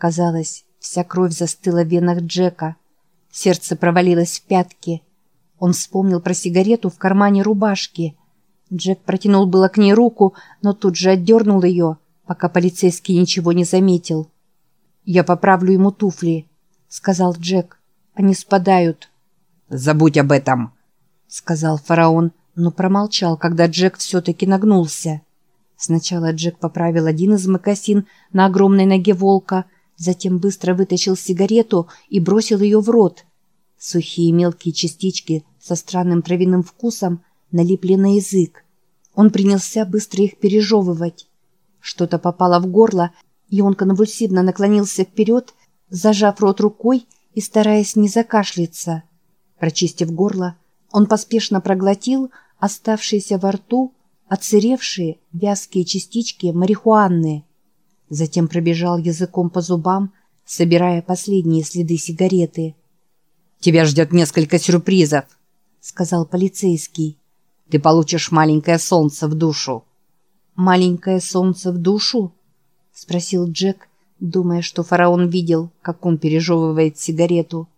Казалось, вся кровь застыла в венах Джека. Сердце провалилось в пятки. Он вспомнил про сигарету в кармане рубашки. Джек протянул было к ней руку, но тут же отдернул ее, пока полицейский ничего не заметил. «Я поправлю ему туфли», — сказал Джек. «Они спадают». «Забудь об этом», — сказал фараон, но промолчал, когда Джек все-таки нагнулся. Сначала Джек поправил один из мокасин на огромной ноге волка, затем быстро вытащил сигарету и бросил ее в рот. Сухие мелкие частички со странным травяным вкусом налипли на язык. Он принялся быстро их пережевывать. Что-то попало в горло, и он конвульсивно наклонился вперед, зажав рот рукой и стараясь не закашляться. Прочистив горло, он поспешно проглотил оставшиеся во рту отсыревшие вязкие частички марихуаны. Затем пробежал языком по зубам, собирая последние следы сигареты. «Тебя ждет несколько сюрпризов», — сказал полицейский. «Ты получишь маленькое солнце в душу». «Маленькое солнце в душу?» — спросил Джек, думая, что фараон видел, как он пережевывает сигарету.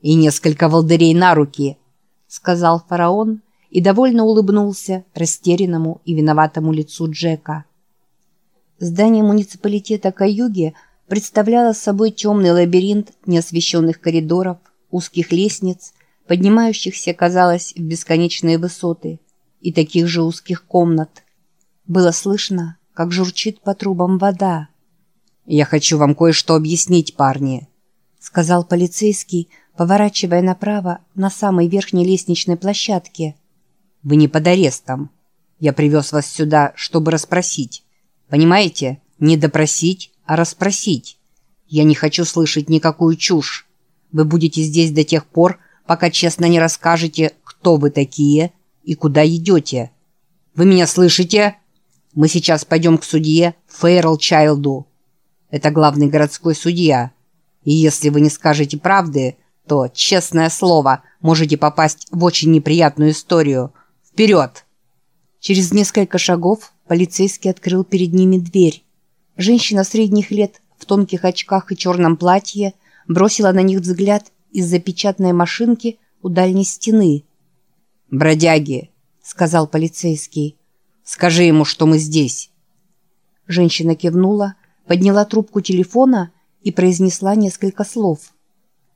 «И несколько волдырей на руки», — сказал фараон и довольно улыбнулся растерянному и виноватому лицу Джека. Здание муниципалитета Каюги представляло собой темный лабиринт неосвещенных коридоров, узких лестниц, поднимающихся, казалось, в бесконечные высоты, и таких же узких комнат. Было слышно, как журчит по трубам вода. «Я хочу вам кое-что объяснить, парни», — сказал полицейский, поворачивая направо на самой верхней лестничной площадке. «Вы не под арестом. Я привез вас сюда, чтобы расспросить. Понимаете? Не допросить, а расспросить. Я не хочу слышать никакую чушь. Вы будете здесь до тех пор, пока честно не расскажете, кто вы такие и куда идете. Вы меня слышите? Мы сейчас пойдем к судье Фейрл Чайлду. Это главный городской судья. И если вы не скажете правды, то, честное слово, можете попасть в очень неприятную историю. Вперед! Через несколько шагов полицейский открыл перед ними дверь. Женщина средних лет в тонких очках и черном платье бросила на них взгляд из-за печатной машинки у дальней стены. «Бродяги», — сказал полицейский, — «скажи ему, что мы здесь». Женщина кивнула, подняла трубку телефона и произнесла несколько слов.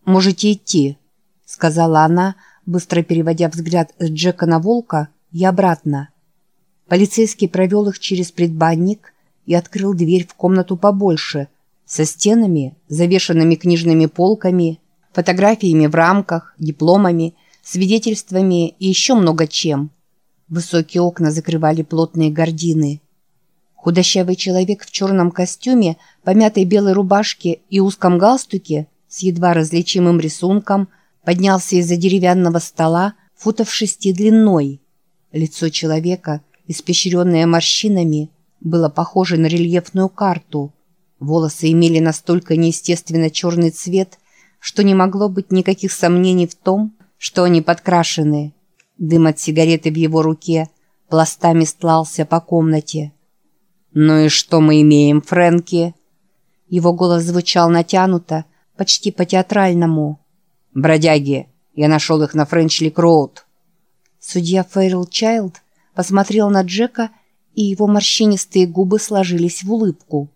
«Можете идти», — сказала она, быстро переводя взгляд с Джека на волка и обратно. Полицейский провел их через предбанник и открыл дверь в комнату побольше, со стенами, завешенными книжными полками, фотографиями в рамках, дипломами, свидетельствами и еще много чем. Высокие окна закрывали плотные гардины. Худощавый человек в черном костюме, помятой белой рубашке и узком галстуке с едва различимым рисунком поднялся из-за деревянного стола футов шести длиной. Лицо человека – испещренное морщинами, было похоже на рельефную карту. Волосы имели настолько неестественно черный цвет, что не могло быть никаких сомнений в том, что они подкрашены. Дым от сигареты в его руке пластами стлался по комнате. «Ну и что мы имеем, Фрэнки?» Его голос звучал натянуто, почти по-театральному. «Бродяги, я нашел их на Френчлик-Роуд». Судья Фейрл Чайлд посмотрел на Джека, и его морщинистые губы сложились в улыбку.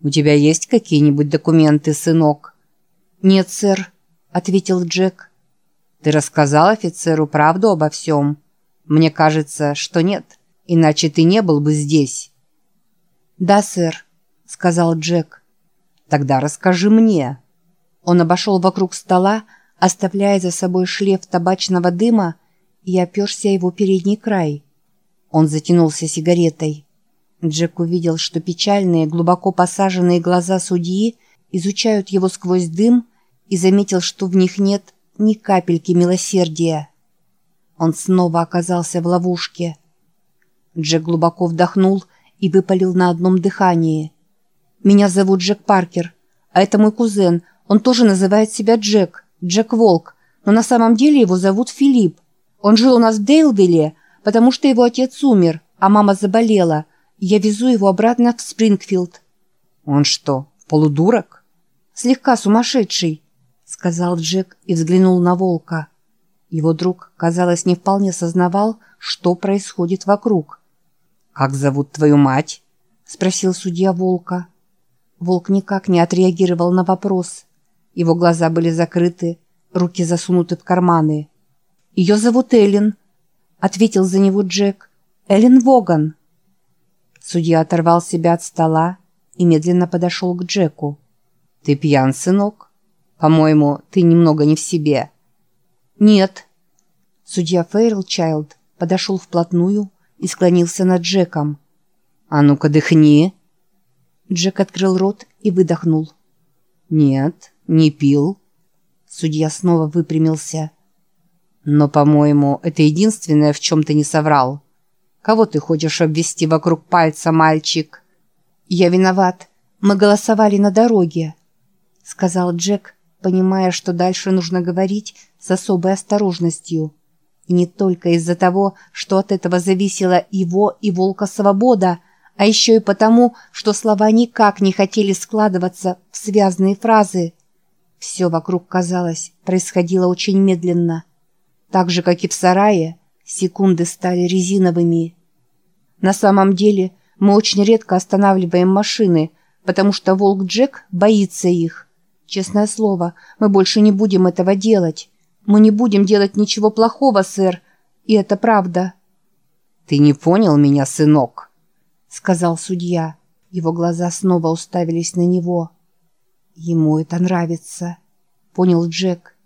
«У тебя есть какие-нибудь документы, сынок?» «Нет, сэр», — ответил Джек. «Ты рассказал офицеру правду обо всем?» «Мне кажется, что нет, иначе ты не был бы здесь». «Да, сэр», — сказал Джек. «Тогда расскажи мне». Он обошел вокруг стола, оставляя за собой шлейф табачного дыма, и оперся его передний край. Он затянулся сигаретой. Джек увидел, что печальные, глубоко посаженные глаза судьи изучают его сквозь дым и заметил, что в них нет ни капельки милосердия. Он снова оказался в ловушке. Джек глубоко вдохнул и выпалил на одном дыхании. «Меня зовут Джек Паркер, а это мой кузен. Он тоже называет себя Джек, Джек Волк, но на самом деле его зовут Филипп. Он жил у нас в Дейлвилле, потому что его отец умер, а мама заболела. Я везу его обратно в Спрингфилд». «Он что, полудурок?» слегка сумасшедший», — сказал Джек и взглянул на волка. Его друг, казалось, не вполне сознавал, что происходит вокруг. «Как зовут твою мать?» — спросил судья волка. Волк никак не отреагировал на вопрос. Его глаза были закрыты, руки засунуты в карманы. «Ее зовут Эллен», — ответил за него Джек. «Эллен Воган». Судья оторвал себя от стола и медленно подошел к Джеку. «Ты пьян, сынок? По-моему, ты немного не в себе». «Нет». Судья Фейрлчайлд подошел вплотную и склонился над Джеком. «А ну-ка, дыхни!» Джек открыл рот и выдохнул. «Нет, не пил». Судья снова выпрямился. «Но, по-моему, это единственное, в чем ты не соврал. Кого ты хочешь обвести вокруг пальца, мальчик?» «Я виноват. Мы голосовали на дороге», — сказал Джек, понимая, что дальше нужно говорить с особой осторожностью. И не только из-за того, что от этого зависела его и Волка свобода, а еще и потому, что слова никак не хотели складываться в связные фразы. Все вокруг, казалось, происходило очень медленно. Так же, как и в сарае, секунды стали резиновыми. На самом деле, мы очень редко останавливаем машины, потому что Волк Джек боится их. Честное слово, мы больше не будем этого делать. Мы не будем делать ничего плохого, сэр. И это правда. Ты не понял меня, сынок, сказал судья. Его глаза снова уставились на него. Ему это нравится, понял Джек.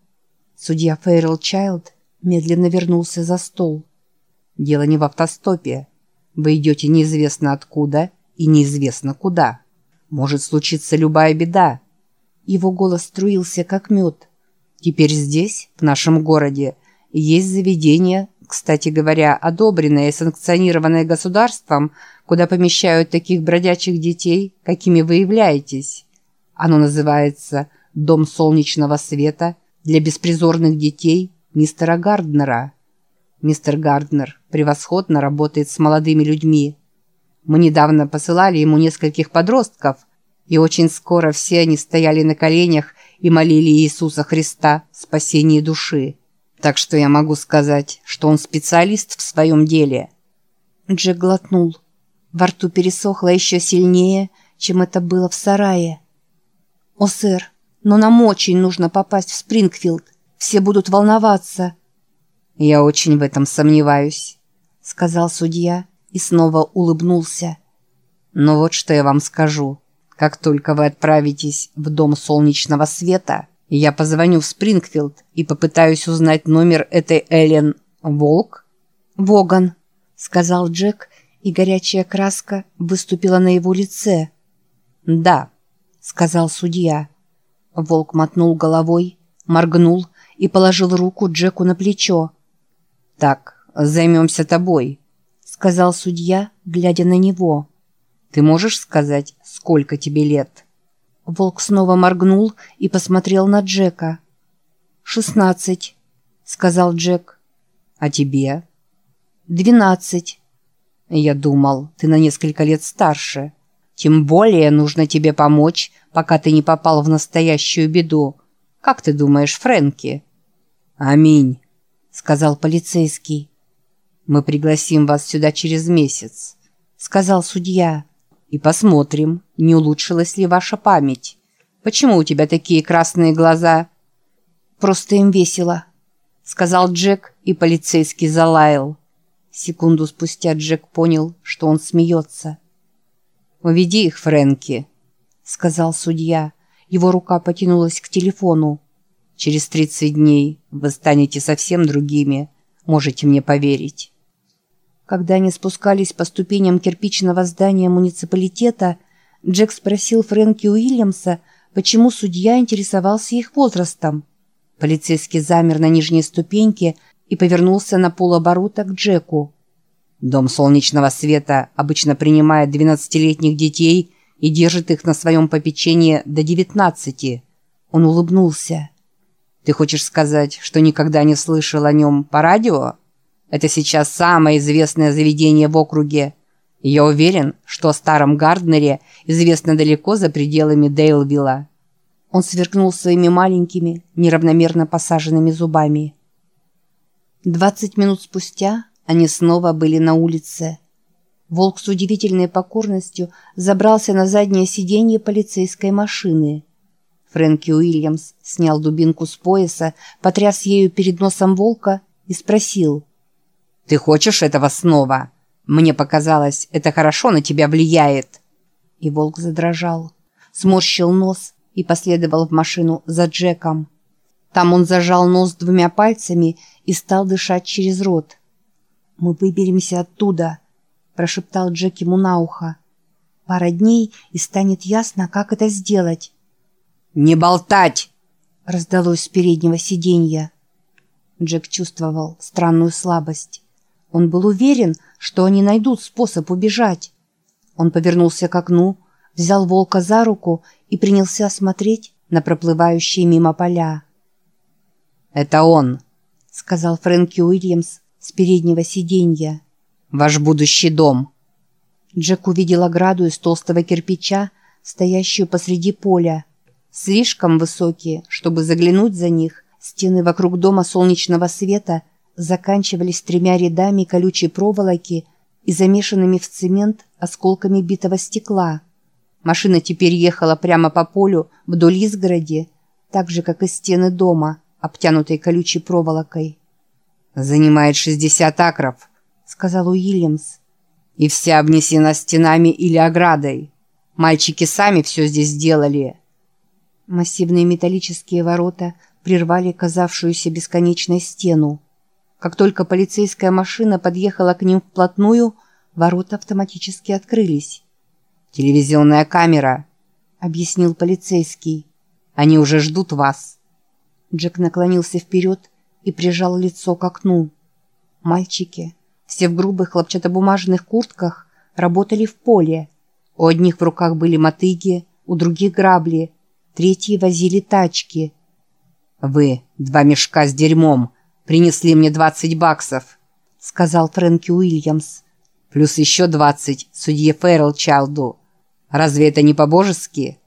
Судья Фейрл Чайлд медленно вернулся за стол. Дело не в автостопе. Вы идете неизвестно откуда и неизвестно куда. Может случиться любая беда, его голос струился, как мед. «Теперь здесь, в нашем городе, есть заведение, кстати говоря, одобренное и санкционированное государством, куда помещают таких бродячих детей, какими вы являетесь. Оно называется «Дом солнечного света» для беспризорных детей мистера Гарднера. Мистер Гарднер превосходно работает с молодыми людьми. Мы недавно посылали ему нескольких подростков – и очень скоро все они стояли на коленях и молили Иисуса Христа в спасении души. Так что я могу сказать, что он специалист в своем деле. Джек глотнул. Во рту пересохло еще сильнее, чем это было в сарае. «О, сэр, но нам очень нужно попасть в Спрингфилд. Все будут волноваться». «Я очень в этом сомневаюсь», — сказал судья и снова улыбнулся. «Но вот что я вам скажу. Как только вы отправитесь в Дом Солнечного Света, я позвоню в Спрингфилд и попытаюсь узнать номер этой Эллен Волк? Воган, сказал Джек, и горячая краска выступила на его лице. Да, сказал судья. Волк мотнул головой, моргнул и положил руку Джеку на плечо. «Так, займемся тобой», — сказал судья, глядя на него. Ты можешь сказать, сколько тебе лет?» Волк снова моргнул и посмотрел на Джека. «Шестнадцать», — сказал Джек. «А тебе?» «Двенадцать». «Я думал, ты на несколько лет старше. Тем более нужно тебе помочь, пока ты не попал в настоящую беду. Как ты думаешь, Фрэнки?» «Аминь», — сказал полицейский. «Мы пригласим вас сюда через месяц», — сказал судья и посмотрим, не улучшилась ли ваша память. Почему у тебя такие красные глаза?» «Просто им весело», — сказал Джек, и полицейский залаял. Секунду спустя Джек понял, что он смеется. «Уведи их, Фрэнки», — сказал судья. Его рука потянулась к телефону. «Через тридцать дней вы станете совсем другими. Можете мне поверить». Когда они спускались по ступеням кирпичного здания муниципалитета, Джек спросил Фрэнки Уильямса, почему судья интересовался их возрастом. Полицейский замер на нижней ступеньке и повернулся на полоборота к Джеку. «Дом солнечного света обычно принимает 12-летних детей и держит их на своем попечении до 19. Он улыбнулся. «Ты хочешь сказать, что никогда не слышал о нем по радио?» Это сейчас самое известное заведение в округе. я уверен, что о старом Гарднере известно далеко за пределами Дейлвилла. Он сверкнул своими маленькими, неравномерно посаженными зубами. Двадцать минут спустя они снова были на улице. Волк с удивительной покорностью забрался на заднее сиденье полицейской машины. Фрэнки Уильямс снял дубинку с пояса, потряс ею перед носом волка и спросил. «Ты хочешь этого снова? Мне показалось, это хорошо на тебя влияет». И волк задрожал, сморщил нос и последовал в машину за Джеком. Там он зажал нос двумя пальцами и стал дышать через рот. «Мы выберемся оттуда», – прошептал Джек ему на ухо. «Пара дней, и станет ясно, как это сделать». «Не болтать!» – раздалось с переднего сиденья. Джек чувствовал странную слабость. Он был уверен, что они найдут способ убежать. Он повернулся к окну, взял волка за руку и принялся смотреть на проплывающие мимо поля. «Это он», — сказал Фрэнки Уильямс с переднего сиденья. «Ваш будущий дом». Джек увидел ограду из толстого кирпича, стоящую посреди поля. Слишком высокие, чтобы заглянуть за них, стены вокруг дома солнечного света заканчивались тремя рядами колючей проволоки и замешанными в цемент осколками битого стекла. Машина теперь ехала прямо по полю вдоль изгороди, так же, как и стены дома, обтянутой колючей проволокой. «Занимает 60 акров», — сказал Уильямс. «И вся обнесена стенами или оградой. Мальчики сами все здесь сделали». Массивные металлические ворота прервали казавшуюся бесконечной стену. Как только полицейская машина подъехала к ним вплотную, ворота автоматически открылись. «Телевизионная камера», — объяснил полицейский. «Они уже ждут вас». Джек наклонился вперед и прижал лицо к окну. Мальчики, все в грубых хлопчатобумажных куртках, работали в поле. У одних в руках были мотыги, у других грабли, третьи возили тачки. «Вы, два мешка с дерьмом, принесли мне двадцать баксов», — сказал Фрэнки Уильямс. «Плюс еще двадцать судье Фэррелл Чалду. Разве это не по-божески?»